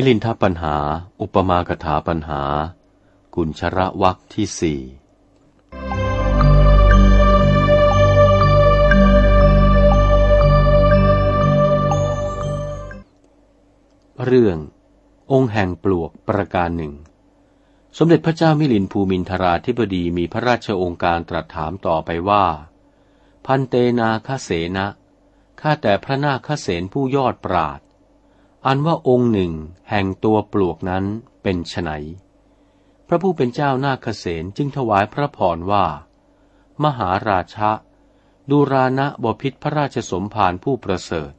มิลินทปัญหา อุปมากถาปัญหา กุญชระวักที่สี่เรื่อง องค์แห่งปลวกประการหนึ่ง สมเด็จพระเจ้ามิลินภูมินทราธิบดีมีพระราชองค์การตรัสถามต่อไปว่า พันเตนาคเสนะข้าแต่พระนาคเสนผู้ยอดปราด อันว่าองค์หนึ่งแห่งตัวปลวกนั้นเป็นไฉนพระผู้เป็นเจ้านาคเสนจึงถวายพระพรว่า มหาราชะดูรานะบพิษพระราชสมภารผู้ประเสริฐ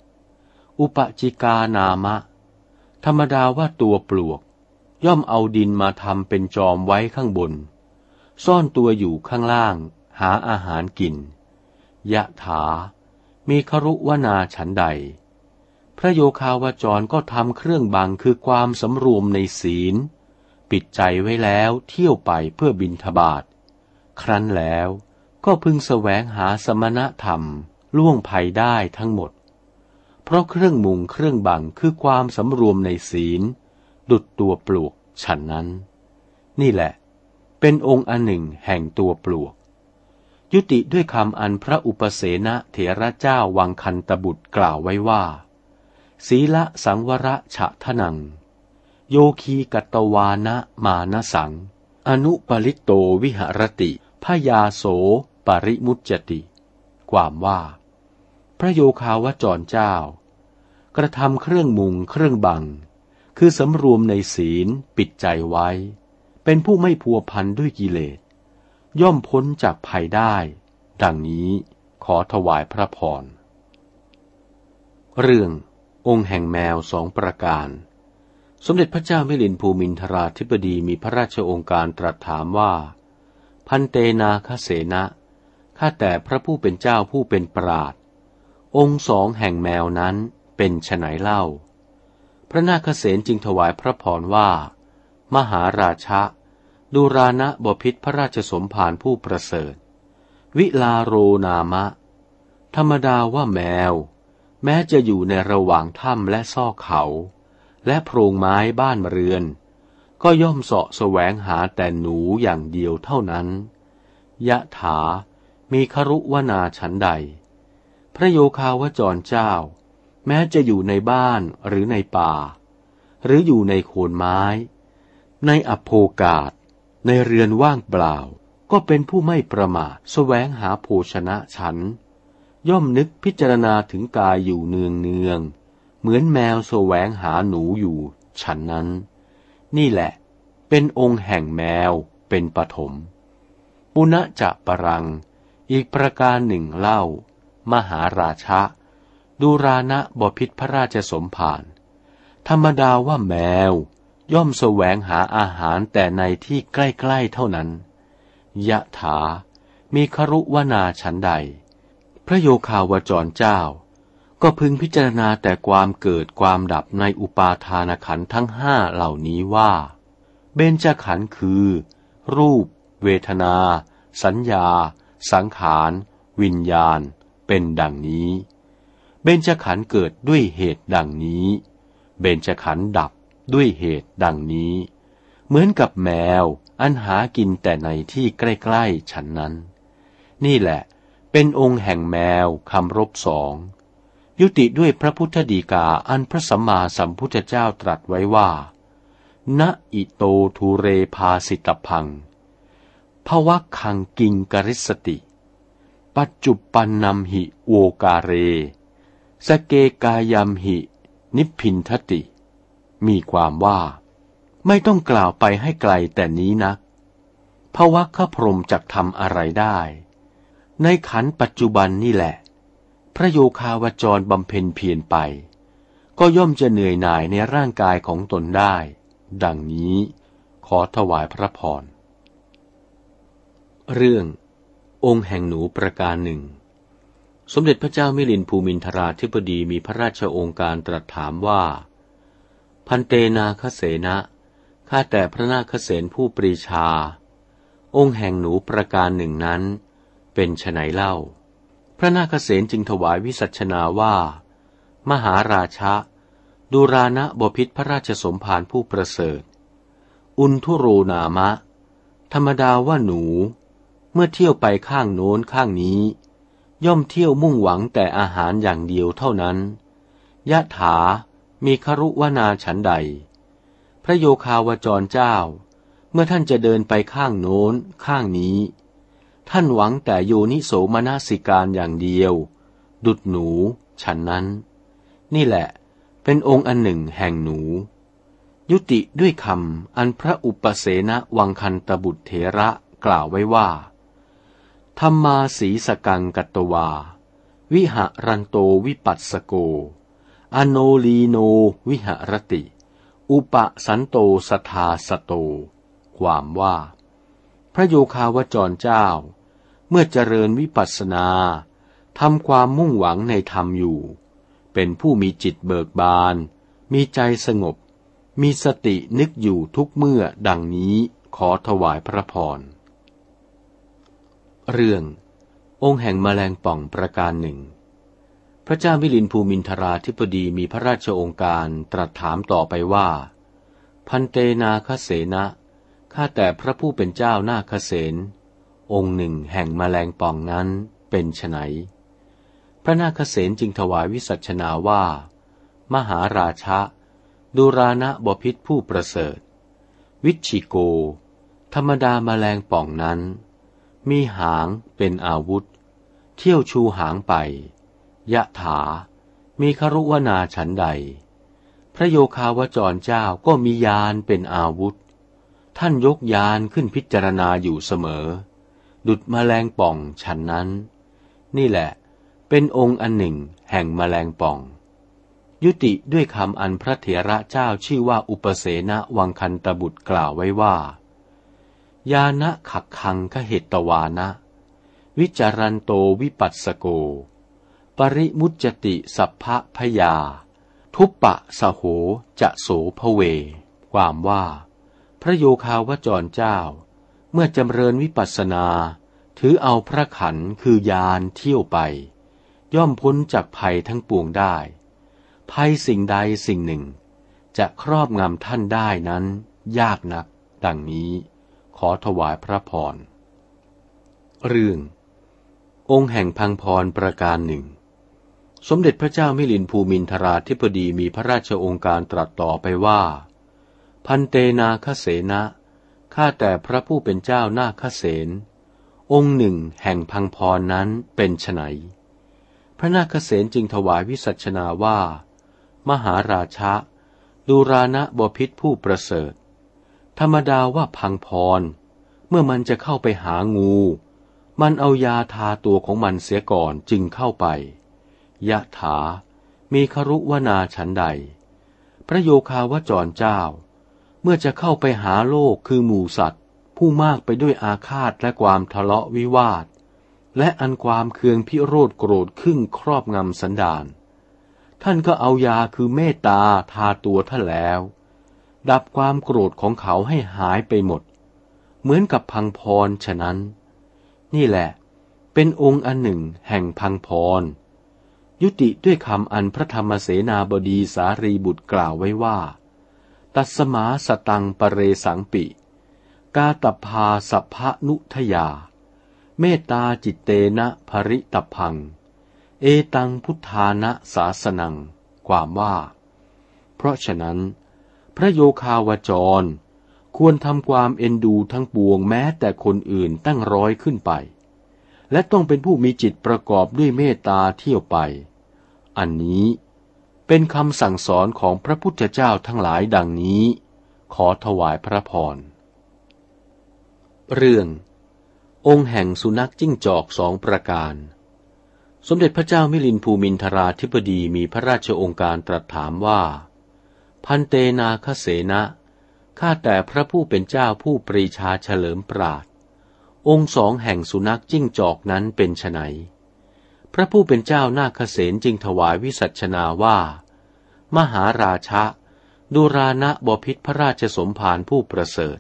อุปจิกานามะ ธรรมดาว่าตัวปลวก ย่อมเอาดินมาทำเป็นจอมไว้ข้างบน ซ่อนตัวอยู่ข้างล่าง หาอาหารกิน ยะถา มีครุวนาฉันใด พระโยคาวจรก็ทำเครื่องบังคือความสำรวมในศีล ปิดใจไว้แล้วเที่ยวไปเพื่อบินทบาทครั้นแล้วก็พึงแสวงหาสมณธรรม ล่วงภัยได้ทั้งหมด เพราะเครื่องมุงเครื่องบังคือความสำรวมในศีล ดุดตัวปลวกฉันนั้น นี่แหละ เป็นองค์อันหนึ่งแห่งตัวปลวก ยุติด้วยคำอันพระอุปเสนเถระเจ้าวังคันตบุตรกล่าวไว้ว่า ศีละสังวระฉะทนัง โยคีกัตวานะมานสัง อนุปริโตวิหรติพยาโสปริมุจจติ ความว่า พระโยคาวจรเจ้า กระทำเครื่องมุงเครื่องบัง คือสำรวมในศีลปิดใจไว้ เป็นผู้ไม่พัวพันด้วยกิเลส ย่อมพ้นจากภัยได้ ดังนี้ขอถวายพระพร เรื่อง องค์แห่งแมวสองประการ สมเด็จพระเจ้ามิลินภูมินทราธิบดีมีพระราชองค์การตรัสถามว่า พันเตนาคเสนะข้าแต่พระผู้เป็นเจ้าผู้เป็นปราดองค์สองแห่งแมวนั้นเป็นไฉนเล่า พระนาคเสนจึงถวายพระพรว่า มหาราชะดูรานะบพิษพระราชสมภารผู้ประเสริฐ วิลาโรนามะ ธรรมดาว่าแมว แม้จะอยู่ในระหว่างถ้ำและซอกเขา และโพรงไม้บ้านเรือน ก็ย่อมเสาะแสวงหาแต่หนูอย่างเดียวเท่านั้น ยะถา มีครุวนาฉันใด พระโยคาวจรเจ้า แม้จะอยู่ในบ้านหรือในป่า หรืออยู่ในโคนไม้ ในอโภกาศ ในเรือนว่างเปล่า ก็เป็นผู้ไม่ประมาทแสวงหาโภชนะฉัน ย่อมนึกพิจารณาถึงกายอยู่เนืองเนือง เหมือนแมวแสวงหาหนูอยู่ ฉันนั้น นี่แหละ เป็นองค์แห่งแมวเป็นปฐมปุณะจะปรัง อีกประการหนึ่งเล่า มหาราชะดูรานะบพิษพระราชสมภารธรรมดาว่าแมว ย่อมแสวงหาอาหารแต่ในที่ใกล้ ๆ เท่านั้น ยะถา มีครุวนาฉันใด พระโยคาวจรเจ้า ก็พึงพิจารณาแต่ความเกิดความดับในอุปาทานขันทั้งห้าเหล่านี้ว่า เบญจขันคือ รูป เวทนา สัญญา สังขาร วิญญาณ เป็นดังนี้ เบญจขันเกิดด้วยเหตุดังนี้ เบญจขันดับด้วยเหตุดังนี้ เหมือนกับแมวอันหากินแต่ในที่ใกล้ ๆ ฉันนั้น นี่แหละ เป็นองค์แห่งแมวคำรบสอง ยุติด้วยพระพุทธดีกาอันพระสัมมาสัมพุทธเจ้าตรัสไว้ว่า ณอิโตทูเรพาสิตพังภวะคังกิงกริสติ ปัจจุปันนำหิโวกาเร สเกกายามหิ นิพินทติ มีความว่า ไม่ต้องกล่าวไปให้ไกลแต่นี้นะภวะขพรมจักทำอะไรได้ ในขันปัจจุบันนี่แหละ พระโยคาวจรบำเพ็ญเพียรไป ก็ย่อมจะเหนื่อยหน่ายในร่างกายของตนได้ ดังนี้ขอถวายพระพร เรื่อง องค์แห่งหนูประการหนึ่ง สมเด็จพระเจ้ามิลินภูมินทราธิบดีมีพระราชองค์การตรัสถามว่า พันเตนาคเสนะข้าแต่พระนาคเสนผู้ปรีชา องค์แห่งหนูประการหนึ่งนั้น เป็นไฉนเล่า พระนาคเษนจึงถวายวิสัชนาว่า มหาราชะดูรานะบพิษพระราชสมภารผู้ประเสริฐ อุนทุโรนามะ ธรรมดาว่าหนู เมื่อเที่ยวไปข้างโน้นข้างนี้ ย่อมเที่ยวมุ่งหวังแต่อาหารอย่างเดียวเท่านั้นยะถามีครุวนาฉันใด พระโยคาวจรเจ้า เมื่อท่านจะเดินไปข้างโน้นข้างนี้ ท่านหวังแต่โยนิโสมนสิการอย่างเดียว ดุดหนู ฉันนั้น นี่แหละ เป็นองค์อันหนึ่งแห่งหนู ยุติด้วยคำอันพระอุปเสนวังคันตบุตรเถระกล่าวไว้ว่า ธรรมาสีสกังกัตวา วิหะรันโตวิปัสสโก อโนลีโนวิหรติ อุปสันโตสทาสโต ความว่า พระโยคาวจรเจ้า เมื่อเจริญวิปัสสนาทำความมุ่งหวังในธรรมอยู่ เป็นผู้มีจิตเบิกบาน มีใจสงบ มีสตินึกอยู่ทุกเมื่อดังนี้ขอถวายพระพร เรื่อง องค์แห่งแมลงป่องประการหนึ่ง พระเจ้ามิลินภูมินทราธิปดีมีพระราชองค์การตรัสถามต่อไปว่า พันเตนาคเสนะข้าแต่พระผู้เป็นเจ้านาคเสน องค์หนึ่งแห่งแมลงป่องนั้นเป็นไฉนพระนาคเษนจึงถวายวิสัชนาว่า มหาราชะดูรานะบพิษผู้ประเสริฐ วิชิโก ธรรมดามาแมลงป่องนั้น มีหางเป็นอาวุธ เที่ยวชูหางไป ยะถา มีครุวนาฉันใด พระโยคาวจรเจ้าก็มียานเป็นอาวุธ ท่านยกยานขึ้นพิจารณาอยู่เสมอ ดุดมแมลงป่องฉันนั้น นี่แหละ เป็นองค์อันหนึ่งแห่งมแมลงป่อง ยุติด้วยคำอันพระเถระเจ้าชื่อว่าอุปเสนวังคันตบุตรกล่าวไว้ว่า ยานะขักคังขเหตตวานะ วิจารันโตวิปัสสโก ปริมุจติสัพพะพยา ทุปปะสโหจะโสภเว ความว่า พระโยคาวจรเจ้า เมื่อจำเริญวิปัสสนา ถือเอาพระขันคือยานเที่ยวไป ย่อมพ้นจากภัยทั้งปวงได้ ภัยสิ่งใดสิ่งหนึ่ง จะครอบงำท่านได้นั้น ยากนัก ดังนี้ ขอถวายพระพร เรื่อง องค์แห่งพังพรประการหนึ่ง สมเด็จพระเจ้ามิลินภูมินทราธิปดีมีพระราชองค์การตรัสต่อไปว่า พันเตนาคเสนะ ข้าแต่พระผู้เป็นเจ้านาคเสนองค์หนึ่งแห่งพังพรนั้นเป็นไฉนพระนาคเษนจึงถวายวิสัชนาว่า มหาราชะดูรานะบพิษผู้ประเสริฐ ธรรมดาว่าพังพร เมื่อมันจะเข้าไปหางู มันเอายาทาตัวของมันเสียก่อนจึงเข้าไป ยะถา มีครุวนาฉันใด พระโยคาวจรเจ้า เมื่อจะเข้าไปหาโลกคือหมูสัตว์ ผู้มากไปด้วยอาฆาตและความทะเลาะวิวาท และอันความเคืองพิโรธโกรธขึ้นครอบงำสันดาน ท่านก็เอายาคือเมตตาทาตัวท่านแล้ว ดับความโกรธของเขาให้หายไปหมด เหมือนกับพังพรฉะนั้น นี่แหละ เป็นองค์อันหนึ่งแห่งพังพร ยุติด้วยคำอันพระธรรมเสนาบดีสารีบุตรกล่าวไว้ว่า ตัสมาสตังปเรสังปิ กาตพาสัพพนุทยา เมตตาจิตเตนะภริตพัง เอตังพุทธานะสาสนัง ความว่า เพราะฉะนั้น พระโยคาวจร ควรทำความเอ็นดูทั้งปวงแม้แต่คนอื่นตั้งร้อยขึ้นไป และต้องเป็นผู้มีจิตประกอบด้วยเมตตาเที่ยวไป อันนี้ เป็นคำสั่งสอนของพระพุทธเจ้าทั้งหลายดังนี้ ขอถวายพระพร เรื่อง องค์แห่งสุนัขจิ้งจอกสองประการ สมเด็จพระเจ้ามิลินภูมินทราธิปดีมีพระราชองค์การตรัสถามว่า พันเตนาคเสนะข้าแต่พระผู้เป็นเจ้าผู้ปรีชาเฉลิมปราดองค์สองแห่งสุนัขจิ้งจอกนั้นเป็นไน พระผู้เป็นเจ้านาคเสนจึงถวายวิสัชนาว่า มหาราชะดูรานะบพิษพระราชสมภารผู้ประเสริฐ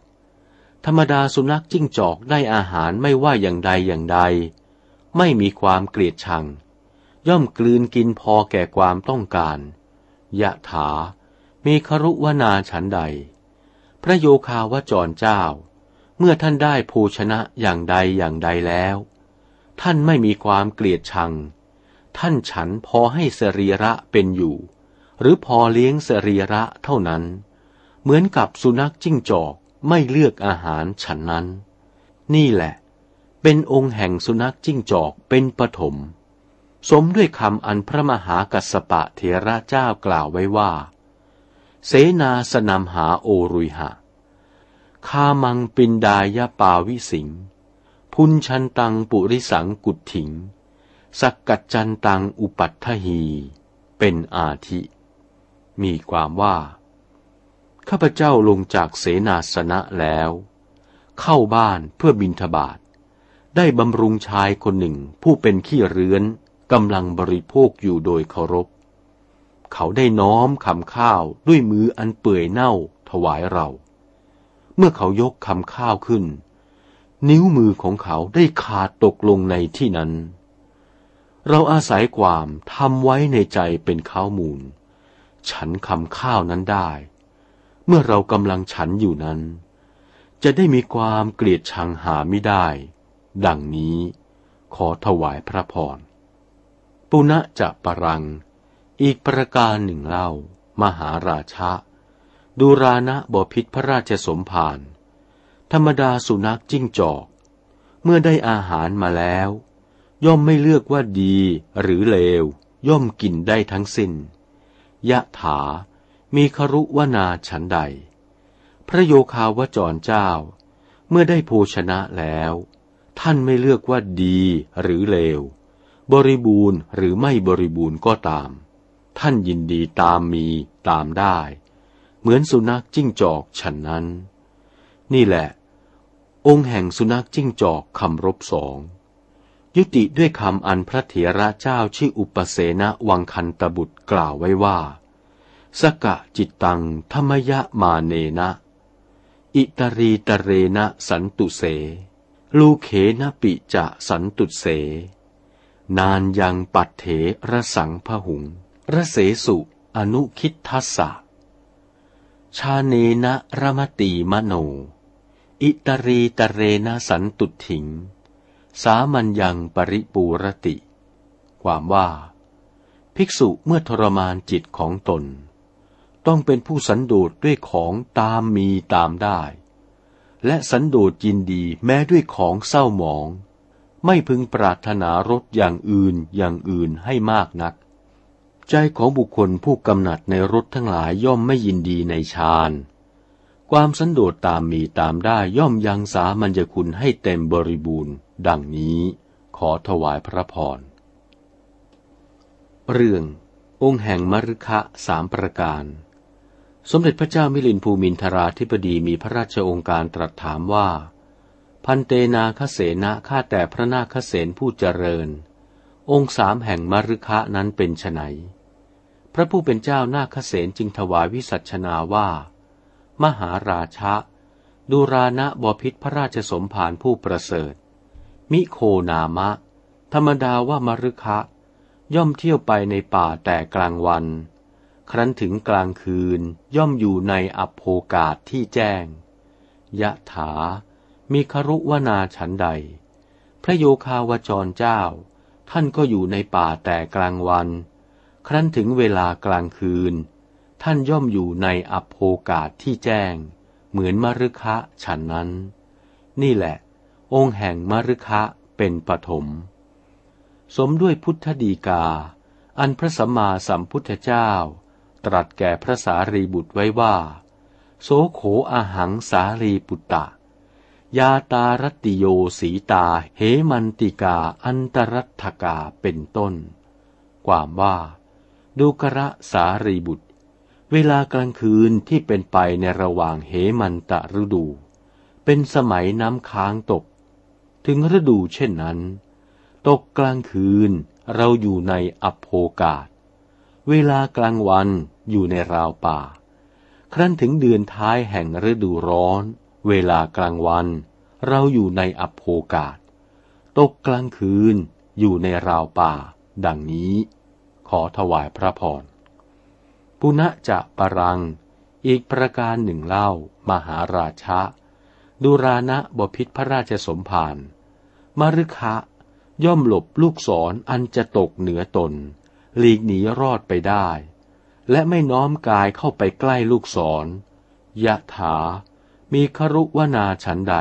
ธรรมดาสุนัขจิ้งจอกได้อาหารไม่ว่าอย่างใดอย่างใด ไม่มีความเกลียดชัง ย่อมกลืนกินพอแก่ความต้องการ ยะถา มีครุวนาฉันใด พระโยคาวจรเจ้า เมื่อท่านได้ภูชนะอย่างใดอย่างใดแล้ว ท่านไม่มีความเกลียดชัง ท่านฉันพอให้สรีระเป็นอยู่ หรือพอเลี้ยงสรีระเท่านั้น เหมือนกับสุนัขจิ้งจอกไม่เลือกอาหารฉันนั้น นี่แหละ เป็นองค์แห่งสุนัขจิ้งจอกเป็นปฐมสมด้วยคำอันพระมหากัสสปะเถระเจ้ากล่าวไว้ว่า เสนาสนามหาโอรุยหะ คามังปินดายปาวิสิง พุนชันตังปุริสังกุดถิง สักกัจจันตังอุปัตถหี เป็นอาทิ มีความว่า ข้าพเจ้าลงจากเสนาสนะแล้ว เข้าบ้านเพื่อบินทบาท ได้บำรุงชายคนหนึ่งผู้เป็นขี้เรื้อนกำลังบริโภคอยู่โดยเคารพ เขาได้น้อมคำข้าวด้วยมืออันเปื่อยเน่าถวายเรา เมื่อเขายกคำข้าวขึ้น นิ้วมือของเขาได้ขาดตกลงในที่นั้น เราอาศัยความทำไว้ในใจเป็นข้าวมูล ฉันคำข้าวนั้นได้ เมื่อเรากำลังฉันอยู่นั้น จะได้มีความเกลียดชังหาไม่ได้ ดังนี้ขอถวายพระพร ปุณะจะปรัง อีกประการหนึ่งเล่า มหาราชะ ดูรานะบพิษพระราชสมภาร ธรรมดาสุนัขจิ้งจอก เมื่อได้อาหารมาแล้ว ย่อมไม่เลือกว่าดีหรือเลว ย่อมกินได้ทั้งสิ้น ยะถา มีครุวนาฉันใด พระโยคาวจรเจ้า เมื่อได้โภชนะแล้ว ท่านไม่เลือกว่าดีหรือเลว บริบูรณ์หรือไม่บริบูรณ์ก็ตาม ท่านยินดีตามมีตามได้ เหมือนสุนัขจิ้งจอกฉันนั้น นี่แหละ องค์แห่งสุนัขจิ้งจอกคำรบสอง ยุติด้วยคำอันพระเถระเจ้าชื่ออุปเสนวังคันตบุตรกล่าวไว้ว่า สกะจิตตังธรรมยะมาเนนะ อิตรีตเรนะสันตุเส ลูเขนะปิจะสันตุเส นานยังปัดเถระสังพหุงระเสสุอนุคิดทัสสะชาเนนะระมตีมโน อิตรีตเรนะสันตุถิง สามัญยังปริปูรติ ความว่า ภิกษุเมื่อทรมานจิตของตน ต้องเป็นผู้สันโดษด้วยของตามมีตามได้ และสันโดษยินดีแม้ด้วยของเศร้าหมอง ไม่พึงปรารถนารสอย่างอื่นอย่างอื่นให้มากนัก ใจของบุคคลผู้กำหนัดในรสทั้งหลายย่อมไม่ยินดีในฌาน ความสันโดษตามมีตามได้ย่อมยังสามัญญคุณให้เต็มบริบูรณ์ ดังนี้ขอถวายพระพร เรื่อง องค์แห่งมรุคะสามประการ สมเด็จพระเจ้ามิลินภูมินทราธิบดีมีพระราชองค์การตรัสถามว่า พันเตนาคเสนะข้าแต่พระนาคเสนผู้เจริญ องค์สามแห่งมรุคะนั้นเป็นไนพระผู้เป็นเจ้านาคเสนจึงถวายวิสัชนาว่า มหาราชะดูรานะบพิษพระราชสมภารผู้ประเสริฐ มิโคนามะ ธรรมดาว่ามรุคะ ย่อมเที่ยวไปในป่าแต่กลางวัน ครั้นถึงกลางคืนย่อมอยู่ในอัโภกาศที่แจ้ง ยะถา มีครุวนาฉันใด พระโยคาวจรเจ้า ท่านก็อยู่ในป่าแต่กลางวัน ครั้นถึงเวลากลางคืน ท่านย่อมอยู่ในอัโภกาศที่แจ้ง เหมือนมรุคะฉันนั้น นี่แหละ องค์แห่งมรุคะเป็นปฐมสมด้วยพุทธดีกา อันพระสัมมาสัมพุทธเจ้า ตรัสแก่พระสารีบุตรไว้ว่า โสโขอาหังสารีปุตตะ ยาตารติโยสีตาเหมันติกาอันตรัตกาเป็นต้น ความว่า ดูกระสารีบุตร เวลากลางคืนที่เป็นไปในระหว่างเหมันตะฤดู เป็นสมัยน้ำค้างตก ถึงฤดูเช่นนั้น ตกกลางคืนเราอยู่ในอโภกาศ เวลากลางวันอยู่ในราวป่า ครั้นถึงเดือนท้ายแห่งฤดูร้อน เวลากลางวัน เราอยู่ในอัโภกาศ ตกกลางคืนอยู่ในราวป่า ดังนี้ ขอถวายพระพร ปุณะจะปรัง อีกประการหนึ่งเล่า มหาราชะดูรานะบพิษพระราชสมภารมรุคะ ย่อมหลบลูกศรออันจะตกเหนือตน หลีกหนีรอดไปได้ และไม่น้อมกายเข้าไปใกล้ลูกศรยะถา มีครุวนาฉันใด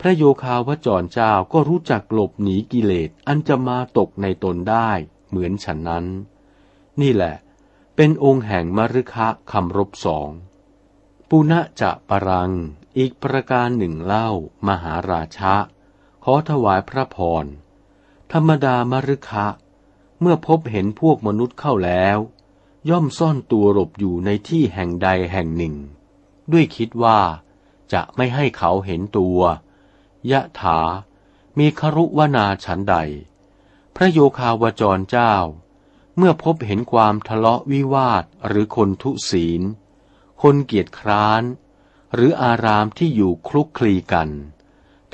พระโยคาวจรเจ้าก็รู้จักหลบหนีกิเลสอันจะมาตกในตนได้ เหมือนฉันนั้น นี่แหละ เป็นองค์แห่งมรุคะคำรบสอง ปุณะจะปรัง อีกประการหนึ่งเล่ามหาราชะ ขอถวายพระพร ธรรมดามรุคะ เมื่อพบเห็นพวกมนุษย์เข้าแล้ว ย่อมซ่อนตัวหลบอยู่ในที่แห่งใดแห่งหนึ่ง ด้วยคิดว่าจะไม่ให้เขาเห็นตัวยะถา มีครุวนาฉันใด พระโยคาวจรเจ้า เมื่อพบเห็นความทะเลาะวิวาทหรือคนทุศีล คนเกียจคร้าน หรืออารามที่อยู่คลุกคลีกัน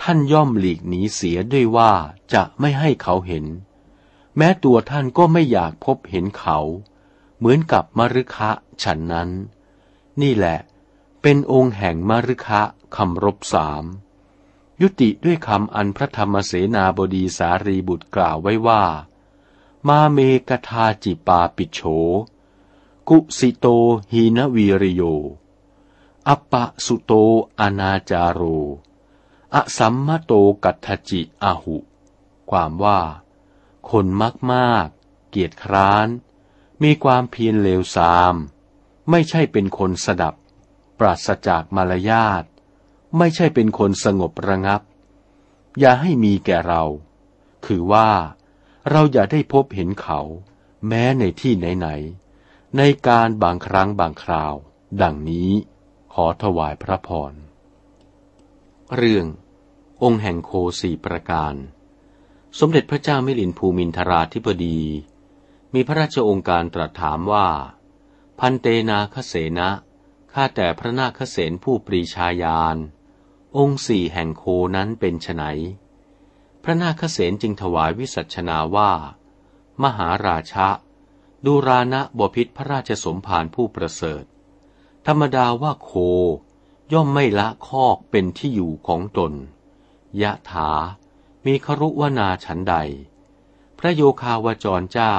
ท่านย่อมหลีกหนีเสียด้วยว่าจะไม่ให้เขาเห็น แม้ตัวท่านก็ไม่อยากพบเห็นเขา เหมือนกับมรุคะฉันนั้น นี่แหละ เป็นองค์แห่งมรุคะคำรบสามยุติด้วยคำอันพระธรรมเสนาบดีสารีบุตรกล่าวไว้ว่า มาเมกทาจิปาปิโฉ กุสิโตหีนวีริโยอปะสุโตอนาจาโร อสัมมโตกัตจิอาหุ ความว่า คนมากมาก เกียรติคร้าน มีความเพียรเลวทราม ไม่ใช่เป็นคนสดับ ปราศจากมารยาท ไม่ใช่เป็นคนสงบระงับ อย่าให้มีแก่เรา คือว่า เราอย่าได้พบเห็นเขา แม้ในที่ไหนๆในการบางครั้งบางคราว ดังนี้ขอถวายพระพร เรื่อง องค์แห่งโคสี่ประการ สมเด็จพระเจ้ามิลินภูมินทราธิบดี มีพระราชองค์การตรัสถามว่า พันเตนาคเสนะข้าแต่พระนาคเสนผู้ปรีชาญาณองค์สี่แห่งโคนั้นเป็นไฉน พระนาคเสนจึงถวายวิสัชนาว่า มหาราชะดูรานะบพิษพระราชสมภารผู้ประเสริฐ ธรรมดาว่าโค ย่อมไม่ละคอกเป็นที่อยู่ของตน ยะถา มีครุวนาฉันใด พระโยคาวจรเจ้า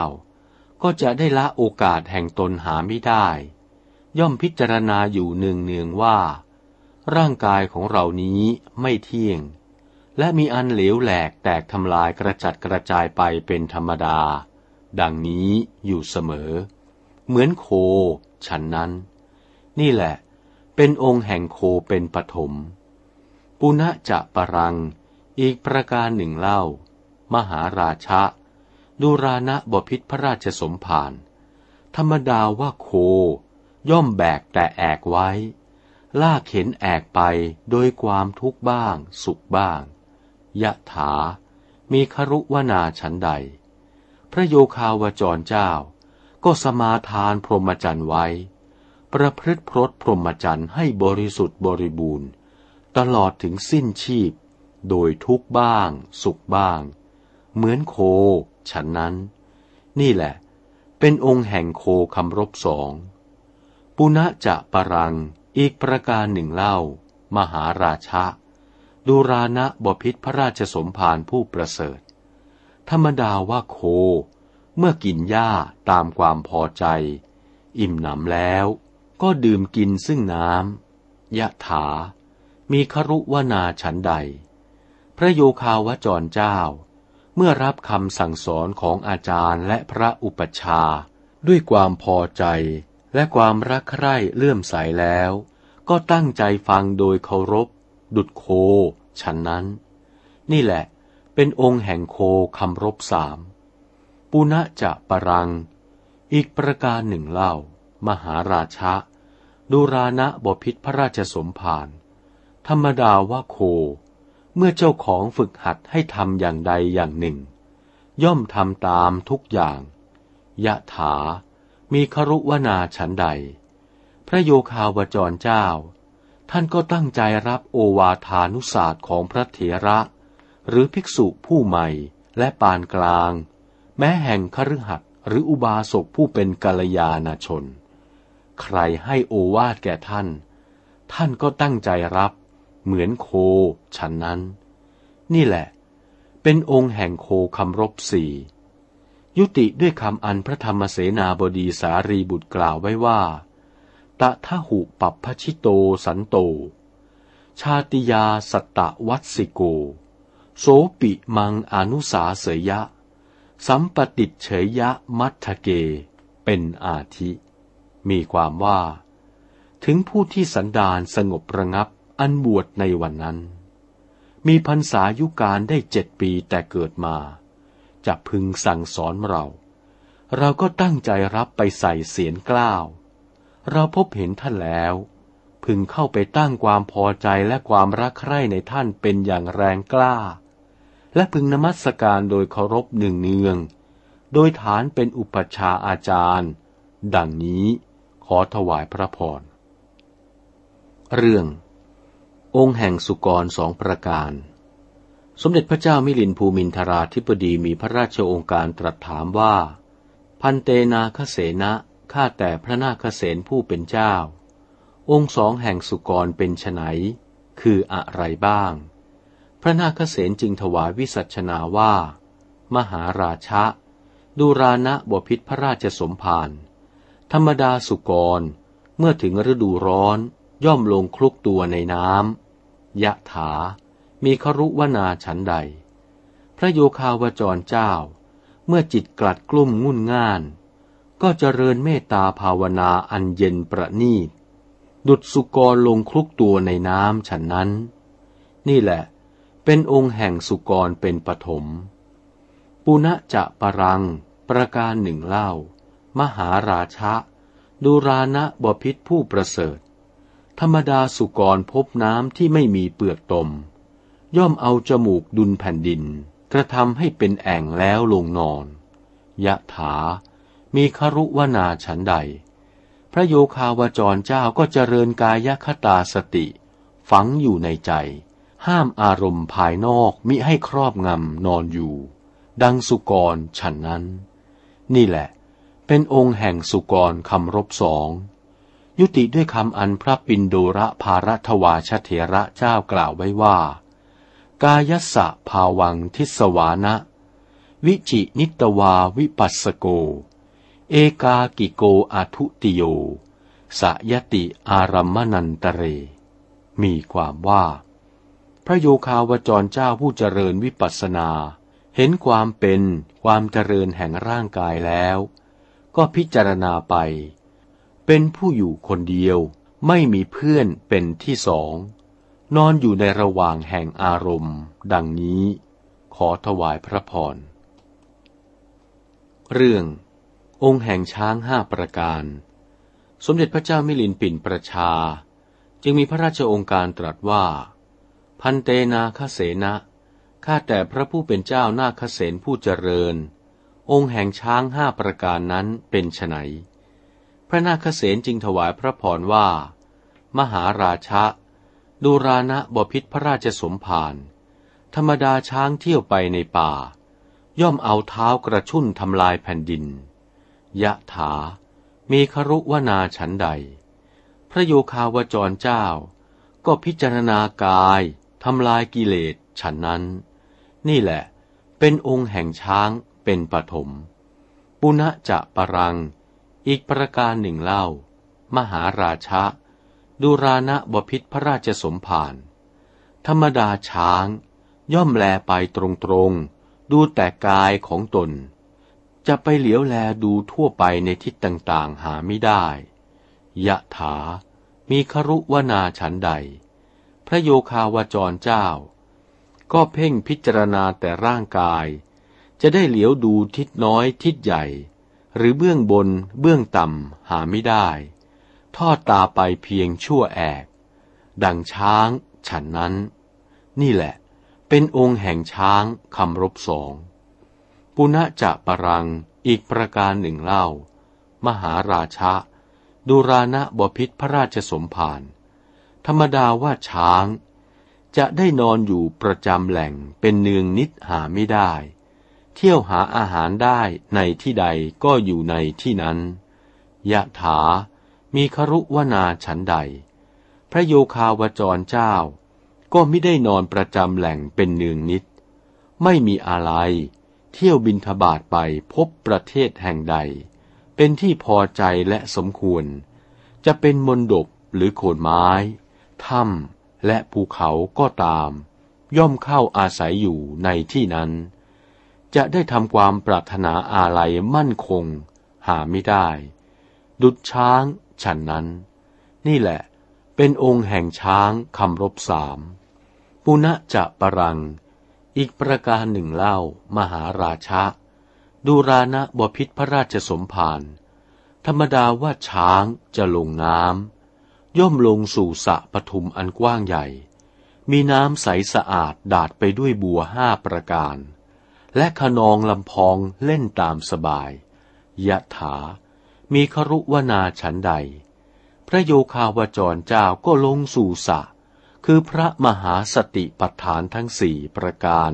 ก็จะได้ละโอกาสแห่งตนหาไม่ได้ ย่อมพิจารณาอยู่เนืองเนืองว่า ร่างกายของเรานี้ไม่เที่ยง และมีอันเหลวแหลกแตกทำลายกระจัดกระจายไปเป็นธรรมดา ดังนี้อยู่เสมอ เหมือนโคฉันนั้น นี่แหละ เป็นองค์แห่งโคเป็นปฐมปุณะจะปรัง อีกประการหนึ่งเล่า มหาราชะดูรานะบพิษพระราชสมภารธรรมดาว่าโค ย่อมแบกแต่แอกไว้ลากเข็นแอกไปโดยความทุกข์บ้าง สุขบ้าง ยะถา มีครุวนาฉันใด พระโยคาวจรเจ้า ก็สมาทานพรหมจรรย์ไว้ ประพฤติพรตพรหมจรรย์ให้บริสุทธิ์บริบูรณ์ ตลอดถึงสิ้นชีพ โดยทุกบ้าง สุขบ้าง เหมือนโค ฉันนั้น นี่แหละ เป็นองค์แห่งโคคำรบสองปุณะจะปรังอีกประการหนึ่งเล่า มหาราชะ ดูรานะบพิษพระราชสมภารผู้ประเสริฐ ธรรมดาว่าโค เมื่อกินหญ้าตามความพอใจ อิ่มหนำแล้วก็ดื่มกินซึ่งน้ำยะถา มีครุวนาฉันใด พระโยคาวจรเจ้า เมื่อรับคำสั่งสอนของอาจารย์และพระอุปชา ด้วยความพอใจและความรักใคร่เลื่อมใสแล้ว ก็ตั้งใจฟังโดยเคารพ ดุดโค ฉันนั้น นี่แหละ เป็นองค์แห่งโคคำรบสาม ปุณะจะปรัง อีกประการหนึ่งเล่า มหาราชะ ดูรานะบพิษพระราชสมภาร ธรรมดาว่าโค เมื่อเจ้าของฝึกหัดให้ทำอย่างใดอย่างหนึ่ง ย่อมทำตามทุกอย่าง ยะถา มีครุวนาฉันใด พระโยคาวจรเจ้า ท่านก็ตั้งใจรับโอวาทานุศาสตร์ของพระเถระ หรือภิกษุผู้ใหม่และปานกลาง แม้แห่งคฤหัสถ์หรืออุบาสกผู้เป็นกัลยาณชน ใครให้โอวาดแก่ท่าน ท่านก็ตั้งใจรับ เหมือนโคฉันนั้น นี่แหละ เป็นองค์แห่งโคคำรบสี่ยุติด้วยคำอันพระธรรมเสนาบดีสารีบุตรกล่าวไว้ว่า ตะทะหุปัปพชิโตสันโต ชาติยาสตะวัตสิโก โสปิมังอนุสาเสยะ สัมปติเฉยยะมัทเก เป็นอาทิ มีความว่า ถึงผู้ที่สันดานสงบระงับอันบวชในวันนั้น มีพรรษายุการได้เจ็ดปีแต่เกิดมา จะพึงสั่งสอนเรา เราก็ตั้งใจรับไปใส่เสียนกล้าว เราพบเห็นท่านแล้ว พึงเข้าไปตั้งความพอใจและความรักใคร่ในท่านเป็นอย่างแรงกล้า และพึงนมัสการโดยเคารพหนึ่งเนือง โดยฐานเป็นอุปชาอาจารย์ ดังนี้ขอถวายพระพร เรื่อง องค์แห่งสุกรสองประการ สมเด็จพระเจ้ามิลินภูมินทราธิปดีมีพระราชโองการตรัสถามว่า พันเตนาคเสนะ ข้าแต่พระนาคเสนผู้เป็นเจ้า องค์สองแห่งสุกรเป็นไนคืออะไรบ้าง พระนาคเสนจึงถวายวิสัชนาว่า มหาราชะดูรานะบพิษพระราชสมภารธรรมดาสุกร เมื่อถึงฤดูร้อนย่อมลงคลุกตัวในน้ำยะถา มีครุวนาฉันใด พระโยคาวจรเจ้า เมื่อจิตกลัดกลุ่มงุ่นง่าน ก็เจริญเมตตาภาวนาอันเย็นประนีต ดุดสุกรลงคลุกตัวในน้ำฉันนั้น นี่แหละ เป็นองค์แห่งสุกรเป็นปฐม ปุณะจะปรัง ประการหนึ่งเล่า มหาราชะ ดูรานะบพิษผู้ประเสริฐ ธรรมดาสุกรพบน้ำที่ไม่มีเปลือกตม ย่อมเอาจมูกดุลแผ่นดิน กระทำให้เป็นแอ่งแล้วลงนอน ยะถา มีครุวนาฉันใด พระโยคาวจรเจ้าก็เจริญกายคตาสติ ฝังอยู่ในใจ ห้ามอารมณ์ภายนอกมิให้ครอบงำนอนอยู่ ดังสุกรฉันนั้น นี่แหละ เป็นองค์แห่งสุกรคำรบสองยุติด้วยคำอันพระปินโดระภารทวาชเถระเจ้ากล่าวไว้ว่า กายสสะภาวังทิสวานะ วิจินิตวาวิปัสสโก เอกากิโกอาทุติโย สยติอารัมมนันตเร มีความว่า พระโยคาวจรเจ้าผู้เจริญวิปัสสนา เห็นความเป็นความเจริญแห่งร่างกายแล้ว ก็พิจารณาไป เป็นผู้อยู่คนเดียวไม่มีเพื่อนเป็นที่สอง นอนอยู่ในระหว่างแห่งอารมณ์ ดังนี้ ขอถวายพระพร เรื่อง องค์แห่งช้างห้าประการ สมเด็จพระเจ้ามิลินปินประชา จึงมีพระราชองค์การตรัสว่า พันเตนาคเสนะข้าแต่พระผู้เป็นเจ้านาคเสนผู้เจริญ องค์แห่งช้างห้าประการนั้นเป็นไนพระนาคเสนจึงถวายพระพรว่า มหาราชะดูรานะบพิษพระราชสมภารธรรมดาช้างเที่ยวไปในป่า ย่อมเอาเท้ากระชุ่นทำลายแผ่นดิน ยะถา มีครุวนาฉันใด พระโยคาวจรเจ้า ก็พิจารณากายทำลายกิเลสฉันนั้น นี่แหละ เป็นองค์แห่งช้างเป็นปฐมปุณะจะปรัง อีกประการหนึ่งเล่า มหาราชะดูรานะบพิษพระราชสมภารธรรมดาช้าง ย่อมแลไปตรงๆ ดูแต่กายของตน จะไปเหลียวแลดูทั่วไปในทิศต่างๆหาไม่ได้ ยะถา มีครุวนาฉันใด พระโยคาวจรเจ้า ก็เพ่งพิจารณาแต่ร่างกาย จะได้เหลียวดูทิศน้อยทิศใหญ่ หรือเบื้องบนเบื้องต่ำหาไม่ได้ ทอดตาไปเพียงชั่วแอกดังช้างฉันนั้น นี่แหละ เป็นองค์แห่งช้างคำรบสอง ปุณะจะปรังอีกประการหนึ่งเล่า มหาราชะดูรานะบพิษพระราชสมภาร ธรรมดาว่าช้าง จะได้นอนอยู่ประจำแหล่งเป็นเนืองนิดหาไม่ได้ เที่ยวหาอาหารได้ในที่ใดก็อยู่ในที่นั้น ยะถา มีครุวนาฉันใด พระโยคาวจรเจ้า ก็ไม่ได้นอนประจำแหล่งเป็นเนืองนิด ไม่มีอะไร เที่ยวบินทบาทไปพบประเทศแห่งใด เป็นที่พอใจและสมควร จะเป็นมนดบหรือโคนไม้ ถ้ำและภูเขาก็ตาม ย่อมเข้าอาศัยอยู่ในที่นั้น จะได้ทำความปรารถนาอะไรมั่นคง หาไม่ได้ ดุดช้างฉันนั้น นี่แหละ เป็นองค์แห่งช้างคำรบสามปุณะจะปรัง อีกประการหนึ่งเล่ามหาราชะ ดูรานะบพิษพระราชสมภารธรรมดาว่าช้างจะลงน้ำย่อมลงสู่สระปทุมอันกว้างใหญ่ มีน้ำใสสะอาดดาดไปด้วยบัวห้าประการ และขนองลำพองเล่นตามสบาย ยะถา มีครุวนาฉันใด พระโยคาวจรเจ้าก็ลงสู่สระ คือพระมหาสติปัฏฐานทั้งสี่ประการ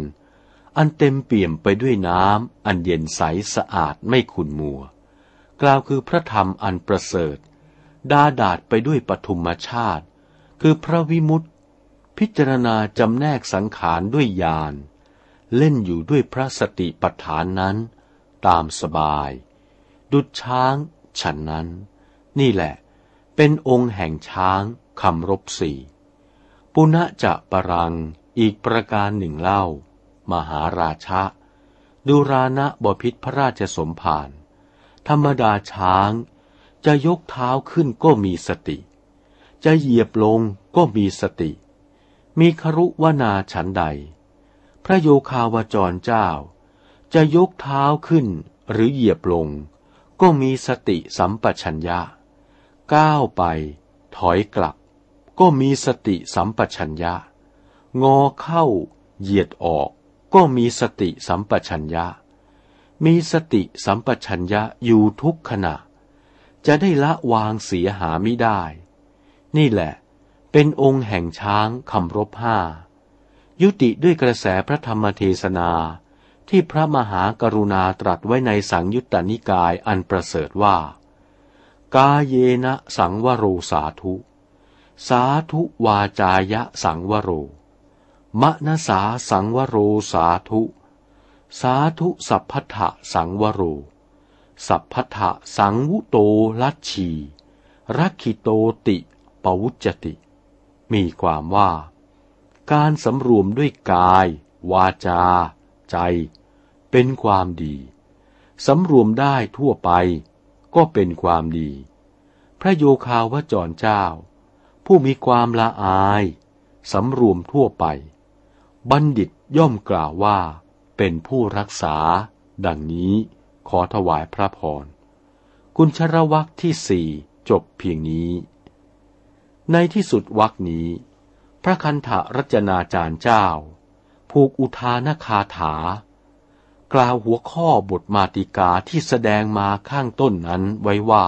อันเต็มเปี่ยมไปด้วยน้ำอันเย็นใสสะอาดไม่ขุนมัว กล่าวคือพระธรรมอันประเสริฐ ดาดาดไปด้วยปฐุมชาติ คือพระวิมุตติ พิจารณาจำแนกสังขารด้วยญาณ เล่นอยู่ด้วยพระสติปัฏฐานนั้น ตามสบาย ดุจช้างฉันนั้น นี่แหละ เป็นองค์แห่งช้างคำรบสี่ ปุณะจะปรังอีกประการหนึ่งเล่า มหาราชะดูรานะบพิษพระราชสมภารธรรมดาช้าง จะยกเท้าขึ้นก็มีสติ จะเหยียบลงก็มีสติ มีครุวนาฉันใด พระโยคาวจรเจ้า จะยกเท้าขึ้นหรือเหยียบลง ก็มีสติสัมปชัญญะ ก้าวไป ถอยกลับ ก็มีสติสัมปชัญญะ งอเข้า เหยียดออก ก็มีสติสัมปชัญญะ มีสติสัมปชัญญะอยู่ทุกขณะ จะได้ละวางเสียหาไม่ได้ นี่แหละ เป็นองค์แห่งช้างคำรบห้า ยุติด้วยกระแสพระธรรมเทศนาที่พระมหากรุณาตรัสไว้ในสังยุตตนิกายอันประเสริฐว่า กาเยนะสังวโรสาธุ สาธุวาจายะสังวโร มะนสาสังวโรสาธุ สาธุสัพพทะสังวโร สัพพทะสังวุโตลัชชีรักขิโตติปวุจติ มีความว่า การสำรวมด้วยกาย วาจา ใจ เป็นความดีสำรวมได้ทั่วไป ก็เป็นความดี พระโยคาวจรเจ้า ผู้มีความละอายสำรวมทั่วไป บัณฑิตย่อมกล่าวว่า เป็นผู้รักษา ดังนี้ขอถวายพระพร กุญชรวักที่สี่จบเพียงนี้ ในที่สุดวักนี้ พระคันธรัจนาจารย์เจ้า ผูกอุทานคาถา กล่าวหัวข้อบทมาติกาที่แสดงมาข้างต้นนั้นไว้ว่า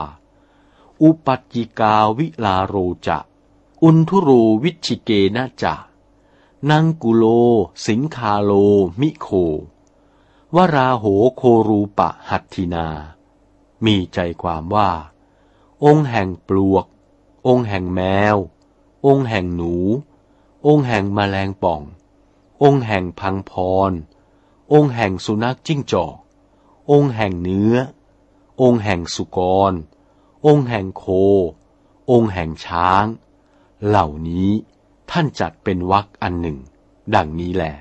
อุปัจิกาวิลาโรจะ อุนทุรูวิชิเกนะจะนังกุโล สิงคาโล มิโควราโหโครูปะหัตถินา มีใจความว่า องค์แห่งปลวก องค์แห่งแมว องค์แห่งหนู องค์แห่งแมลงป่อง องค์แห่งพังพร องค์แห่งสุนัขจิ้งจอก องค์แห่งเนื้อ องค์แห่งสุกร องค์แห่งโค องค์แห่งช้าง เหล่านี้ท่านจัดเป็นวักอันหนึ่ง ดังนี้แหละ